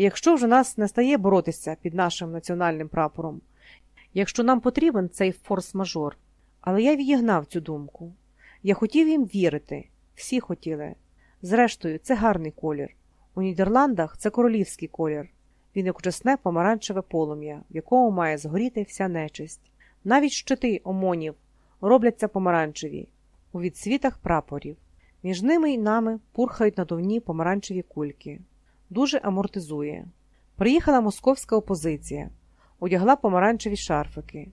Якщо вже нас не стає боротися під нашим національним прапором, якщо нам потрібен цей форс-мажор, але я відігнав цю думку. Я хотів їм вірити, всі хотіли. Зрештою, це гарний колір. У Нідерландах це королівський колір. Він як чесне помаранчеве полум'я, в якому має згоріти вся нечисть. Навіть щити омонів робляться помаранчеві, у відсвітах прапорів. Між ними й нами пурхають надувні помаранчеві кульки. Дуже амортизує. Приїхала московська опозиція, одягла помаранчеві шарфики.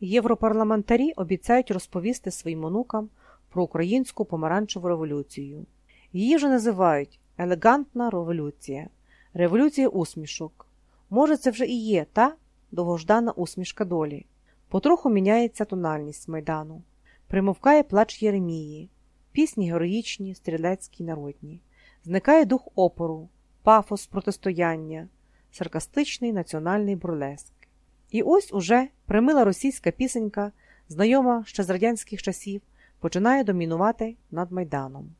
Європарламентарі обіцяють розповісти своїм онукам про українську помаранчеву революцію. Її вже називають елегантна революція, революція усмішок. Може, це вже і є та довгождана усмішка долі. Потроху міняється тональність майдану, примовкає плач Єремії, пісні героїчні, стрілецькі, народні, зникає дух опору, пафос протистояння, саркастичний національний бурлеск. І ось уже примила російська пісенька, знайома ще з радянських часів, починає домінувати над майданом.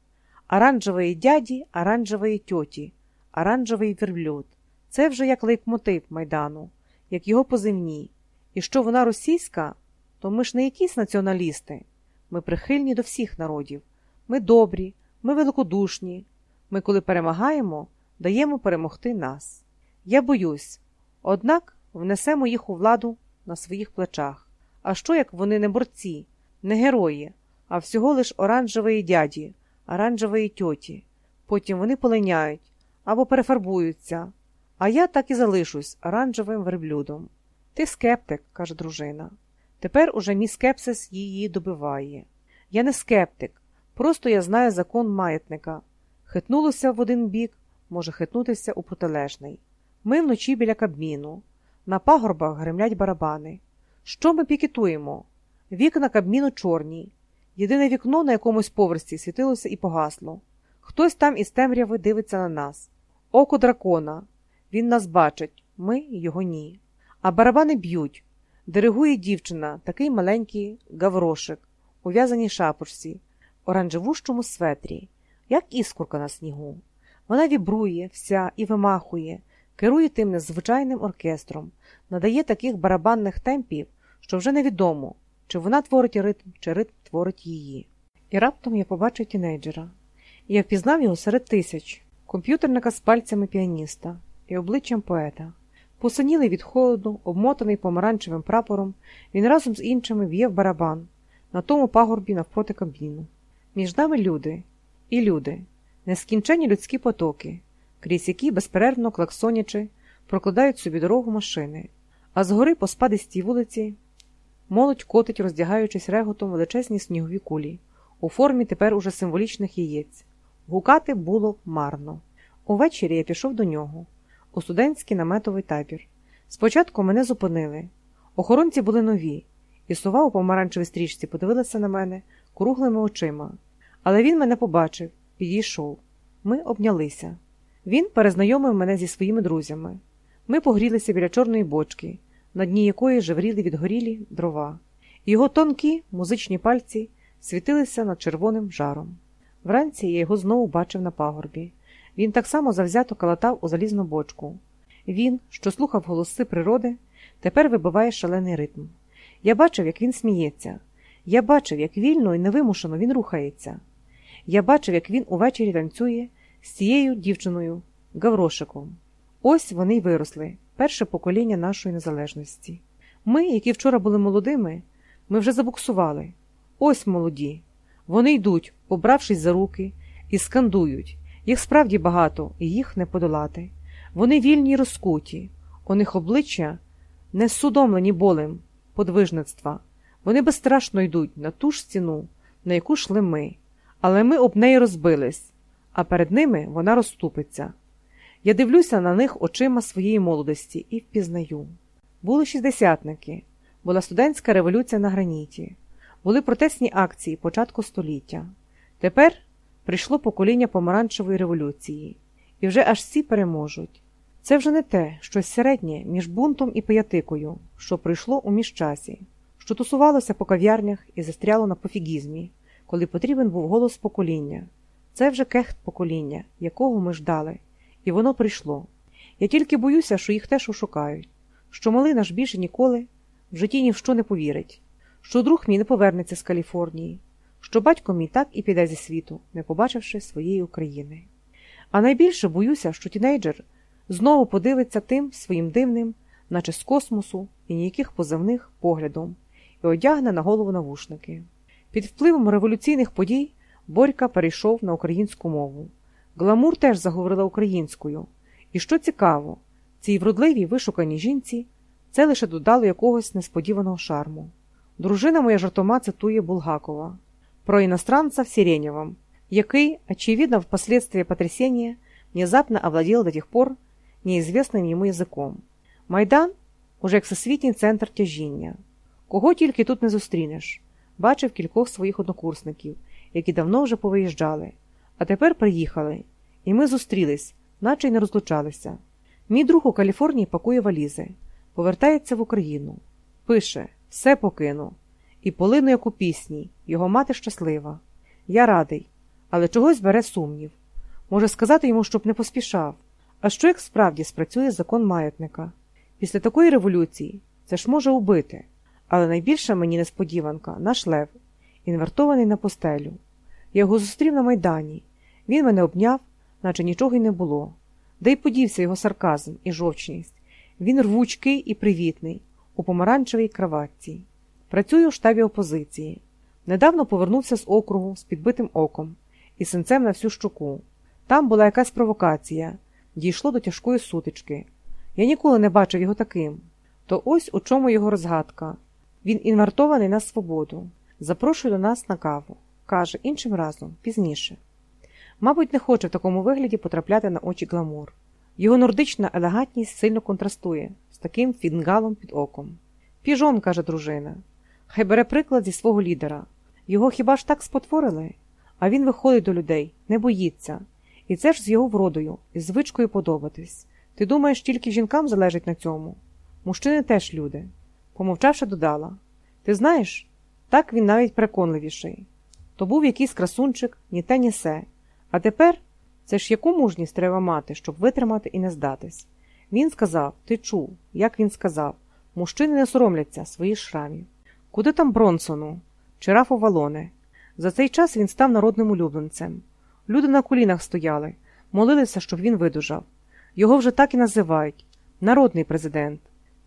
Оранжевої дяді, оранжевої тьоті, оранжевий верблюд. Це вже як лейтмотив майдану, як його позивні. І що вона російська, то ми ж не якісь націоналісти. Ми прихильні до всіх народів. Ми добрі, ми великодушні. Ми, коли перемагаємо, даємо перемогти нас. Я боюсь, однак внесемо їх у владу на своїх плечах. А що як вони не борці, не герої, а всього лиш оранжевої дяді, оранжевої тьоті. Потім вони полиняють або перефарбуються, а я так і залишусь оранжевим верблюдом. Ти скептик, каже дружина. Тепер уже мій скепсис її добиває. Я не скептик, просто я знаю закон маятника. Хитнулося в один бік, може хитнутися у протилежний. Ми вночі біля кабміну. На пагорбах гремлять барабани. Що ми пікетуємо? Вікна кабміну чорні. Єдине вікно на якомусь поверсі світилося і погасло. Хтось там із темряви дивиться на нас. Око дракона. Він нас бачить, ми його ні. А барабани б'ють. Диригує дівчина, такий маленький гаврошик, у в'язаній шапочці, оранжевущому светрі, як іскорка на снігу. Вона вібрує вся і вимахує, керує тим незвичайним оркестром, надає таких барабанних темпів, що вже невідомо, чи вона творить ритм, чи ритм творить її. І раптом я побачив тінейджера. І я впізнав його серед тисяч, комп'ютерника з пальцями піаніста і обличчям поета. Посинілий від холоду, обмотаний помаранчевим прапором, він разом з іншими б'є в барабан на тому пагорбі навпроти кабіну. Між нами люди і люди, нескінчені людські потоки, крізь які безперервно клаксонячи, прокладають собі дорогу машини, а згори по спадистій вулиці молодь котить, роздягаючись реготом величезні снігові кулі, у формі тепер уже символічних яєць. Гукати було марно. Увечері я пішов до нього у студентський наметовий табір. Спочатку мене зупинили. Охоронці були нові, і сова у помаранчевій стрічці подивилася на мене круглими очима. Але він мене побачив, підійшов. Ми обнялися. Він перезнайомив мене зі своїми друзями. Ми погрілися біля чорної бочки, на дні якої жевріли відгорілі дрова. Його тонкі музичні пальці світилися над червоним жаром. Вранці я його знову бачив на пагорбі. Він так само завзято калатав у залізну бочку. Він, що слухав голоси природи, тепер вибиває шалений ритм. Я бачив, як він сміється. Я бачив, як вільно і невимушено він рухається. Я бачив, як він увечері танцює з цією дівчиною, Гаврошиком. Ось вони й виросли, перше покоління нашої незалежності. Ми, які вчора були молодими, ми вже забуксували. Ось молоді. Вони йдуть, побравшись за руки, і скандують. Їх справді багато, і їх не подолати. Вони вільні й розкуті, у них обличчя не судомлені болем, подвижництва. Вони безстрашно йдуть на ту ж стіну, на яку шли ми, але ми об неї розбились, а перед ними вона розступиться. Я дивлюся на них очима своєї молодості і впізнаю. Були шістдесятники, була студентська революція на граніті, були протестні акції початку століття. Тепер прийшло покоління помаранчевої революції, і вже аж всі переможуть. Це вже не те, щось середнє між бунтом і пиятикою, що прийшло у міжчасі, що тусувалося по кав'ярнях і застряло на пофігізмі, коли потрібен був голос покоління. Це вже кехт покоління, якого ми ждали, і воно прийшло. Я тільки боюся, що їх теж ошукають, що малий наш більше ніколи в житті ні в що не повірить, що друг мій не повернеться з Каліфорнії, що батько мій так і піде зі світу, не побачивши своєї України. А найбільше боюся, що тінейджер знову подивиться тим своїм дивним, наче з космосу і ніяких позивних поглядом, і одягне на голову навушники. Під впливом революційних подій Борька перейшов на українську мову. Гламур теж заговорила українською. І що цікаво, цій вродливій вишуканій жінці це лише додало якогось несподіваного шарму. Дружина моя жартома цитує Булгакова про иностранца в Сиреневом, який, очевидно, впоследствии потрясения внезапно овладел до тех пор неізвісним йому язиком. Майдан уже як всесвітній центр тяжіння. Кого тільки тут не зустрінеш. Бачив кількох своїх однокурсників, які давно вже повиїжджали, а тепер приїхали, і ми зустрілись, наче й не розлучалися. Мій друг у Каліфорнії пакує валізи, повертається в Україну. Пише все покину. І полину, як у пісні, його мати щаслива. Я радий, але чогось бере сумнів. Може сказати йому, щоб не поспішав. А що як справді спрацює закон маятника? Після такої революції це ж може убити. Але найбільша мені несподіванка наш лев, інвертований на постелю. Я його зустрів на майдані. Він мене обняв, наче нічого й не було. Де й подівся його сарказм і жовчність. Він рвучкий і привітний, у помаранчевій краватці. Працюю в штабі опозиції. Недавно повернувся з округу з підбитим оком і синцем на всю щоку. Там була якась провокація, дійшло до тяжкої сутички. Я ніколи не бачив його таким. То ось у чому його розгадка. Він інвартований на свободу, запрошує до нас на каву. Каже, іншим разом, пізніше. Мабуть, не хоче в такому вигляді потрапляти на очі гламур. Його нордична елегантність сильно контрастує з таким фінгалом під оком. Піжон, каже дружина. Хай бере приклад зі свого лідера. Його хіба ж так спотворили? А він виходить до людей, не боїться. І це ж з його вродою, і звичкою подобатись. Ти думаєш, тільки жінкам залежить на цьому? Мужчини теж люди. Помовчавши, додала Ти знаєш, так він навіть переконливіший. То був якийсь красунчик, ні те, ні се. А тепер це ж яку мужність треба мати, щоб витримати і не здатись. Він сказав, ти чув, як він сказав, мужчини не соромляться своїх шрамів. Куди там Бронсону? Чи Рафу Валоне? За цей час він став народним улюбленцем. Люди на колінах стояли, молилися, щоб він видужав. Його вже так і називають народний президент.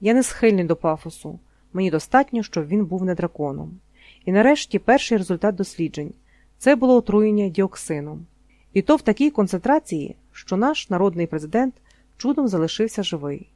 Я не схильний до пафосу. Мені достатньо, щоб він був не драконом. І нарешті перший результат досліджень це було отруєння діоксином. І то в такій концентрації, що наш народний президент чудом залишився живий.